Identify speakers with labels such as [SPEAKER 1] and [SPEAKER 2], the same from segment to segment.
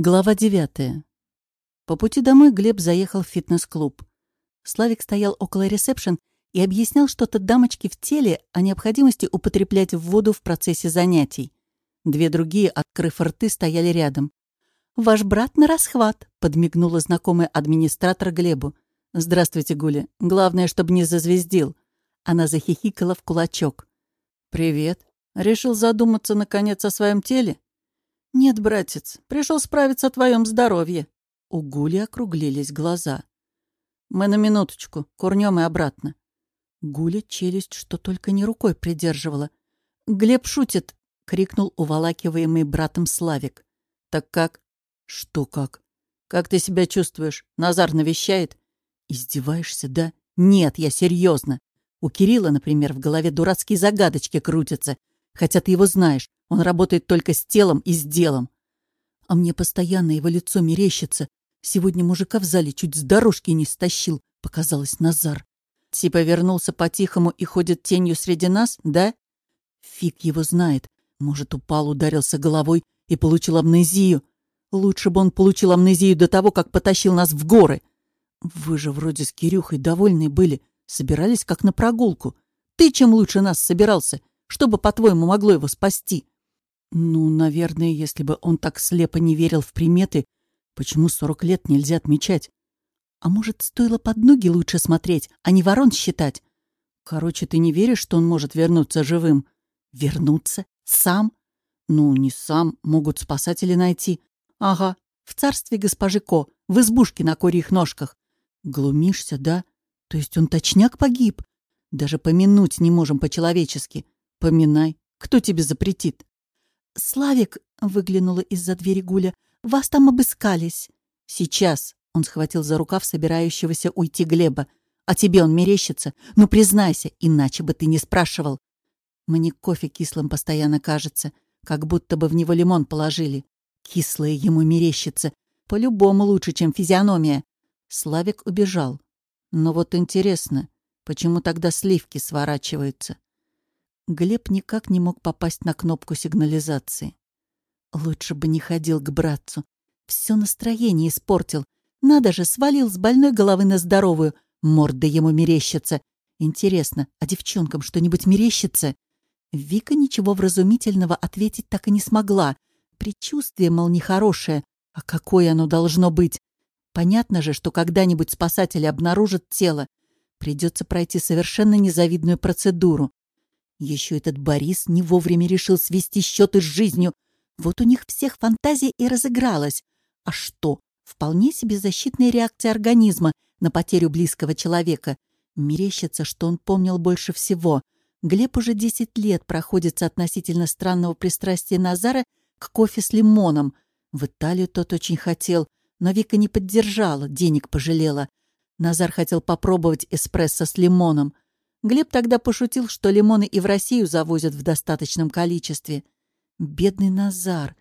[SPEAKER 1] Глава девятая. По пути домой Глеб заехал в фитнес-клуб. Славик стоял около ресепшн и объяснял что-то дамочке в теле о необходимости употреблять воду в процессе занятий. Две другие, открыв рты, стояли рядом. «Ваш брат на расхват», — подмигнула знакомая администратор Глебу. «Здравствуйте, Гуля. Главное, чтобы не зазвездил». Она захихикала в кулачок. «Привет. Решил задуматься, наконец, о своем теле?» «Нет, братец, пришел справиться о твоем здоровье». У Гули округлились глаза. «Мы на минуточку, курнем и обратно». Гуля челюсть что только не рукой придерживала. «Глеб шутит!» — крикнул уволакиваемый братом Славик. «Так как?» «Что как?» «Как ты себя чувствуешь? Назар навещает?» «Издеваешься, да?» «Нет, я серьезно. У Кирилла, например, в голове дурацкие загадочки крутятся. Хотя ты его знаешь. Он работает только с телом и с делом. А мне постоянно его лицо мерещится. Сегодня мужика в зале чуть с дорожки не стащил, показалось Назар. Типа вернулся по-тихому и ходит тенью среди нас, да? Фиг его знает. Может, упал, ударился головой и получил амнезию. Лучше бы он получил амнезию до того, как потащил нас в горы. Вы же вроде с Кирюхой довольны были. Собирались как на прогулку. Ты чем лучше нас собирался? Что бы, по-твоему, могло его спасти? Ну, наверное, если бы он так слепо не верил в приметы, почему сорок лет нельзя отмечать? А может, стоило под ноги лучше смотреть, а не ворон считать? Короче, ты не веришь, что он может вернуться живым? Вернуться? Сам? Ну, не сам, могут спасатели найти. Ага, в царстве госпожи Ко, в избушке на корьих ножках. Глумишься, да? То есть он точняк погиб? Даже помянуть не можем по-человечески. Поминай. Кто тебе запретит? «Славик!» — выглянула из-за двери Гуля. «Вас там обыскались!» «Сейчас!» — он схватил за рукав собирающегося уйти Глеба. «А тебе он мерещится? Ну, признайся, иначе бы ты не спрашивал!» Мне кофе кислым постоянно кажется, как будто бы в него лимон положили. Кислое ему мерещится. По-любому лучше, чем физиономия. Славик убежал. Но вот интересно, почему тогда сливки сворачиваются? Глеб никак не мог попасть на кнопку сигнализации. Лучше бы не ходил к братцу. Все настроение испортил. Надо же, свалил с больной головы на здоровую. Морда ему мерещится. Интересно, а девчонкам что-нибудь мерещится? Вика ничего вразумительного ответить так и не смогла. Предчувствие, мол, нехорошее. А какое оно должно быть? Понятно же, что когда-нибудь спасатели обнаружат тело. Придется пройти совершенно незавидную процедуру. Еще этот Борис не вовремя решил свести счеты с жизнью. Вот у них всех фантазия и разыгралась. А что? Вполне себе защитная реакция организма на потерю близкого человека. Мерещится, что он помнил больше всего. Глеб уже 10 лет проходится относительно странного пристрастия Назара к кофе с лимоном. В Италию тот очень хотел, но Вика не поддержала, денег пожалела. Назар хотел попробовать эспрессо с лимоном — Глеб тогда пошутил, что лимоны и в Россию завозят в достаточном количестве. Бедный Назар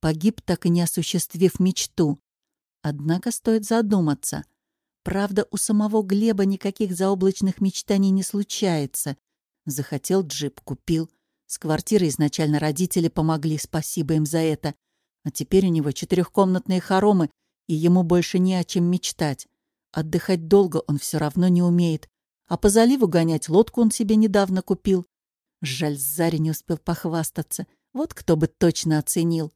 [SPEAKER 1] погиб, так и не осуществив мечту. Однако стоит задуматься. Правда, у самого Глеба никаких заоблачных мечтаний не случается. Захотел джип, купил. С квартирой изначально родители помогли, спасибо им за это. А теперь у него четырехкомнатные хоромы, и ему больше не о чем мечтать. Отдыхать долго он все равно не умеет, а по заливу гонять лодку он себе недавно купил. Жаль, Заре не успел похвастаться. Вот кто бы точно оценил.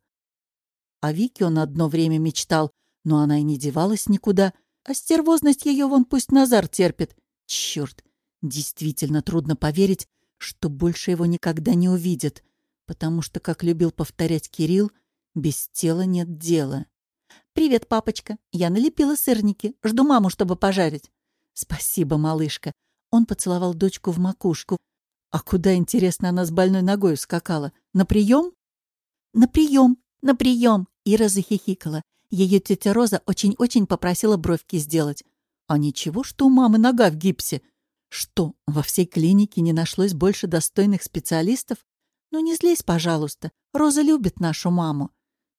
[SPEAKER 1] О Вике он одно время мечтал, но она и не девалась никуда. А стервозность ее вон пусть Назар терпит. Черт, действительно трудно поверить, что больше его никогда не увидят, потому что, как любил повторять Кирилл, без тела нет дела. «Привет, папочка. Я налепила сырники. Жду маму, чтобы пожарить». «Спасибо, малышка. Он поцеловал дочку в макушку. А куда, интересно, она с больной ногой скакала? На прием? На прием, на прием! Ира захихикала. Ее тетя Роза очень-очень попросила бровки сделать. А ничего, что у мамы нога в гипсе. Что, во всей клинике не нашлось больше достойных специалистов? Ну не злись, пожалуйста. Роза любит нашу маму.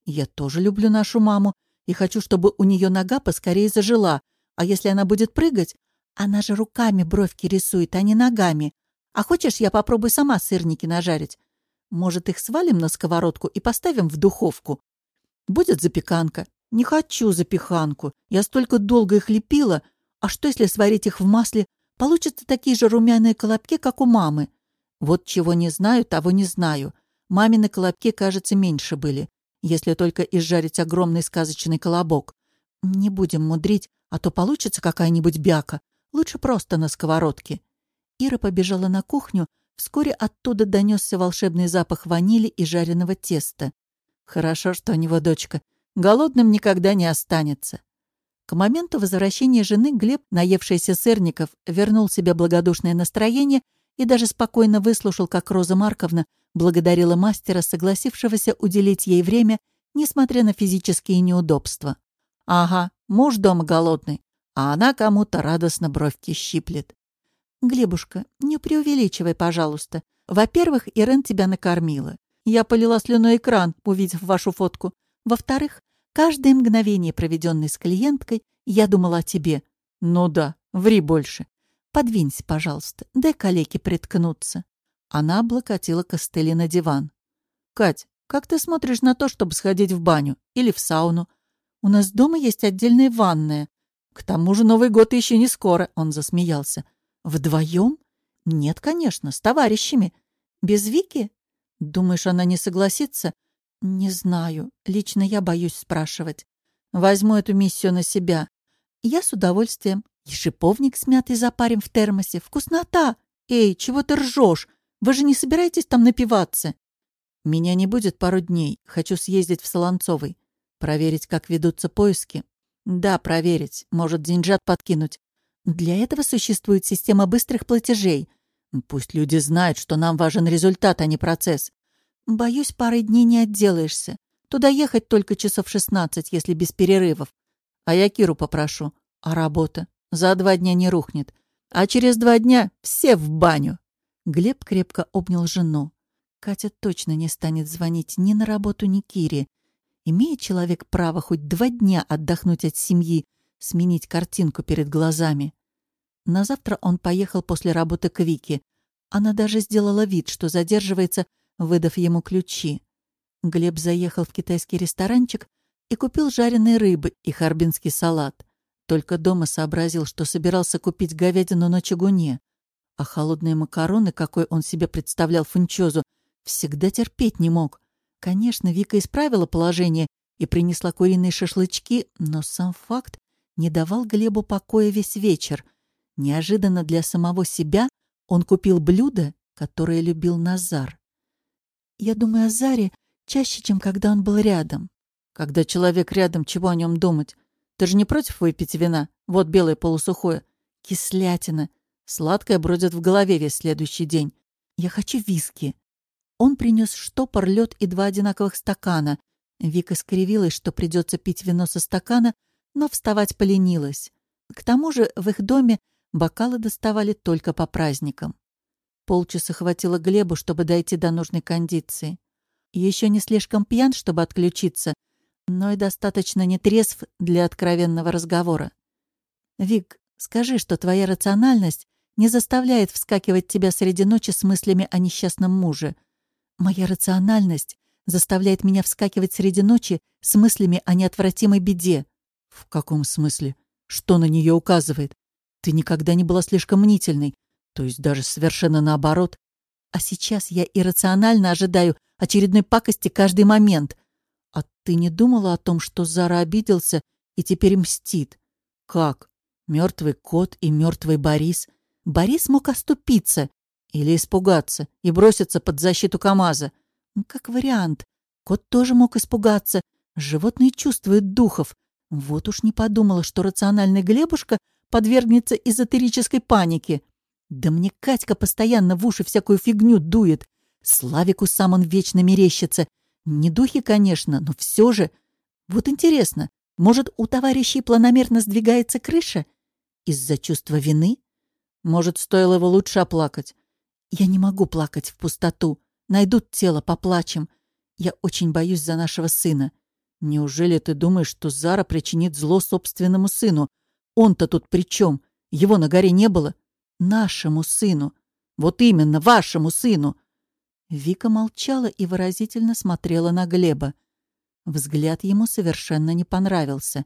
[SPEAKER 1] Я тоже люблю нашу маму и хочу, чтобы у нее нога поскорее зажила. А если она будет прыгать, она же руками бровки рисует, а не ногами. А хочешь, я попробую сама сырники нажарить? Может, их свалим на сковородку и поставим в духовку? Будет запеканка. Не хочу запеканку. Я столько долго их лепила. А что, если сварить их в масле? Получатся такие же румяные колобки, как у мамы. Вот чего не знаю, того не знаю. Мамины колобки, кажется, меньше были, если только изжарить огромный сказочный колобок. Не будем мудрить, а то получится какая-нибудь бяка. Лучше просто на сковородке. Ира побежала на кухню. Вскоре оттуда донесся волшебный запах ванили и жареного теста. Хорошо, что у него дочка. Голодным никогда не останется. К моменту возвращения жены Глеб, наевшийся сырников, вернул себе благодушное настроение и даже спокойно выслушал, как Роза Марковна благодарила мастера, согласившегося уделить ей время, несмотря на физические неудобства. Ага, муж дома голодный, а она кому-то радостно бровки щиплет. «Глебушка, не преувеличивай, пожалуйста. Во-первых, Ирен тебя накормила. Я полила слюной экран, увидев вашу фотку. Во-вторых, каждое мгновение, проведенное с клиенткой, я думала о тебе. Ну да, ври больше. Подвинься, пожалуйста, дай калеке приткнуться». Она облокотила костыли на диван. «Кать, как ты смотришь на то, чтобы сходить в баню или в сауну? У нас дома есть отдельная ванная. К тому же Новый год еще не скоро», — он засмеялся. «Вдвоем? Нет, конечно, с товарищами. Без Вики? Думаешь, она не согласится?» «Не знаю. Лично я боюсь спрашивать. Возьму эту миссию на себя. Я с удовольствием. И шиповник с запарим в термосе. Вкуснота! Эй, чего ты ржешь? Вы же не собираетесь там напиваться? Меня не будет пару дней. Хочу съездить в Солонцовый. Проверить, как ведутся поиски. Да, проверить. Может, деньжат подкинуть. Для этого существует система быстрых платежей. Пусть люди знают, что нам важен результат, а не процесс. Боюсь, парой дней не отделаешься. Туда ехать только часов 16, если без перерывов. А я Киру попрошу. А работа? За два дня не рухнет. А через два дня все в баню. Глеб крепко обнял жену. Катя точно не станет звонить ни на работу, ни Кире. Имеет человек право хоть два дня отдохнуть от семьи, сменить картинку перед глазами. На завтра он поехал после работы к Вике. Она даже сделала вид, что задерживается, выдав ему ключи. Глеб заехал в китайский ресторанчик и купил жареной рыбы и харбинский салат. Только дома сообразил, что собирался купить говядину на чугуне. А холодные макароны, какой он себе представлял фунчозу, всегда терпеть не мог. Конечно, Вика исправила положение и принесла куриные шашлычки, но сам факт не давал Глебу покоя весь вечер. Неожиданно для самого себя он купил блюдо, которое любил Назар. Я думаю о Заре чаще, чем когда он был рядом. Когда человек рядом, чего о нем думать? Ты же не против выпить вина? Вот белое полусухое. Кислятина. Сладкое бродит в голове весь следующий день. Я хочу виски. Он принес штопор, лед и два одинаковых стакана. Вика скривилась, что придется пить вино со стакана, но вставать поленилась. К тому же в их доме бокалы доставали только по праздникам. Полчаса хватило Глебу, чтобы дойти до нужной кондиции. Еще не слишком пьян, чтобы отключиться, но и достаточно нетрезв для откровенного разговора. «Вик, скажи, что твоя рациональность не заставляет вскакивать тебя среди ночи с мыслями о несчастном муже. Моя рациональность заставляет меня вскакивать среди ночи с мыслями о неотвратимой беде». «В каком смысле? Что на нее указывает? Ты никогда не была слишком мнительной, то есть даже совершенно наоборот. А сейчас я иррационально ожидаю очередной пакости каждый момент — «А ты не думала о том, что Зара обиделся и теперь мстит? Как? Мертвый кот и мертвый Борис? Борис мог оступиться или испугаться и броситься под защиту КамАЗа. Ну, как вариант. Кот тоже мог испугаться. Животные чувствуют духов. Вот уж не подумала, что рациональный Глебушка подвергнется эзотерической панике. Да мне Катька постоянно в уши всякую фигню дует. Славику сам он вечно мерещится. Не духи, конечно, но все же. Вот интересно, может, у товарищей планомерно сдвигается крыша? Из-за чувства вины? Может, стоило его лучше оплакать? Я не могу плакать в пустоту. Найдут тело, поплачем. Я очень боюсь за нашего сына. Неужели ты думаешь, что Зара причинит зло собственному сыну? Он-то тут при чем? Его на горе не было. Нашему сыну. Вот именно, вашему сыну. Вика молчала и выразительно смотрела на Глеба. Взгляд ему совершенно не понравился.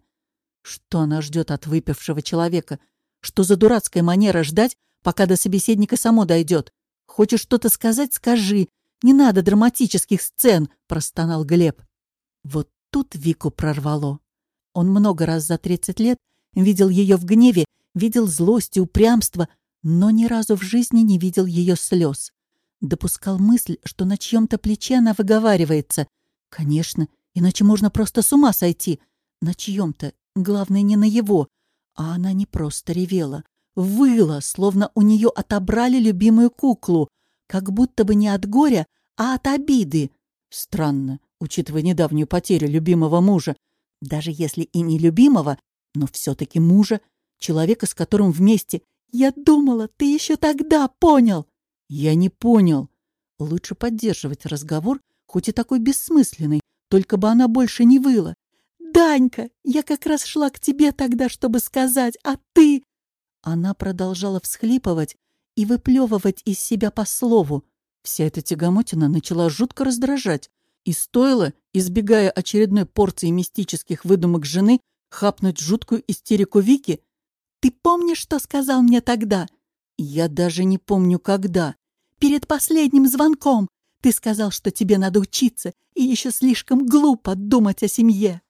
[SPEAKER 1] Что она ждет от выпившего человека? Что за дурацкая манера ждать, пока до собеседника само дойдет? Хочешь что-то сказать — скажи. Не надо драматических сцен, — простонал Глеб. Вот тут Вику прорвало. Он много раз за 30 лет видел ее в гневе, видел злость и упрямство, но ни разу в жизни не видел ее слез. Допускал мысль, что на чьем-то плече она выговаривается. Конечно, иначе можно просто с ума сойти. На чьем-то, главное, не на его. А она не просто ревела. Выла, словно у нее отобрали любимую куклу. Как будто бы не от горя, а от обиды. Странно, учитывая недавнюю потерю любимого мужа. Даже если и не любимого, но все-таки мужа, человека, с которым вместе. «Я думала, ты еще тогда понял!» «Я не понял. Лучше поддерживать разговор, хоть и такой бессмысленный, только бы она больше не выла. «Данька, я как раз шла к тебе тогда, чтобы сказать, а ты...» Она продолжала всхлипывать и выплевывать из себя по слову. Вся эта тягомотина начала жутко раздражать. И стоило, избегая очередной порции мистических выдумок жены, хапнуть жуткую истерику Вики. «Ты помнишь, что сказал мне тогда?» «Я даже не помню, когда перед последним звонком. Ты сказал, что тебе надо учиться, и еще слишком глупо думать о семье.